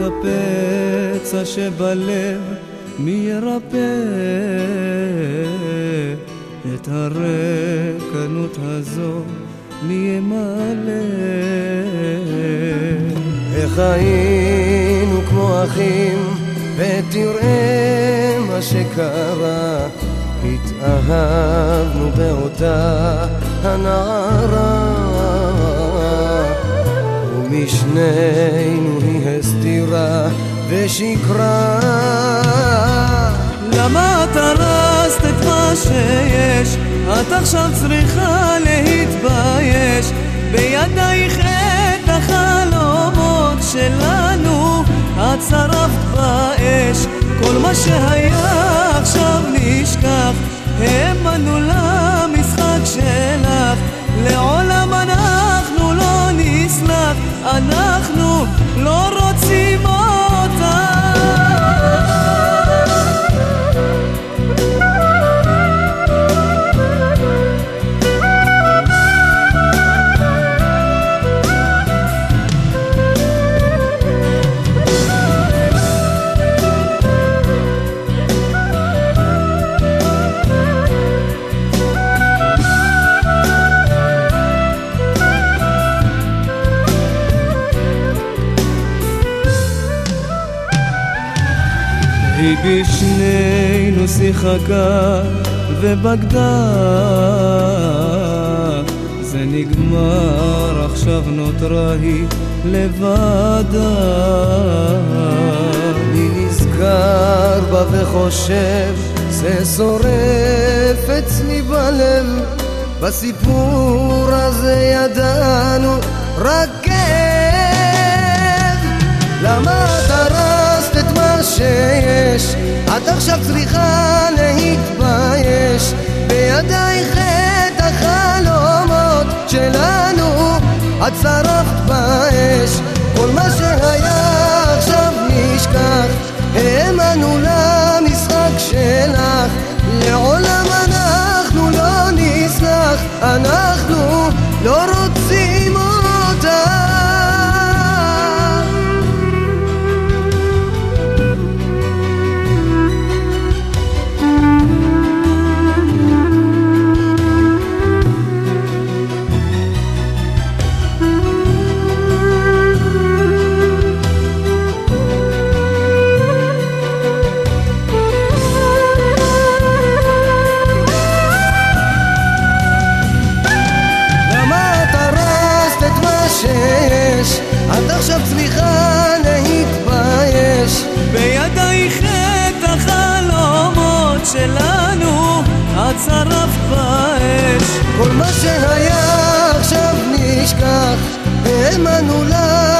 הפצע שבלב, מי ירפא את הרקנות הזו, מי ימלא? איך היינו כמו אחים, ותראה מה שקרה. התאהבנו באותה הנערה ומשנינו היא הסתירה ושיקרה למה את הרסת את מה שיש? את עכשיו צריכה להתבייש. בידייך את החלומות שלנו את שרפת באש. כל מה שהיה עכשיו נשכח. האמנו למשחק שלך. לעולם אנחנו לא נסלח. אנחנו לא רוצים היא בשנינו שיחקה ובגדה. זה נגמר, עכשיו נותרה היא לבדה. אני נזכר בה וחושב זה שורף אצלי בלב בסיפור הזה ידענו רק את עכשיו צריכה להתבייש את עכשיו צריכה להתבייש. בידייך את החלומות שלנו את שרפת באש. כל מה שהיה עכשיו נשכח האמנו למשחק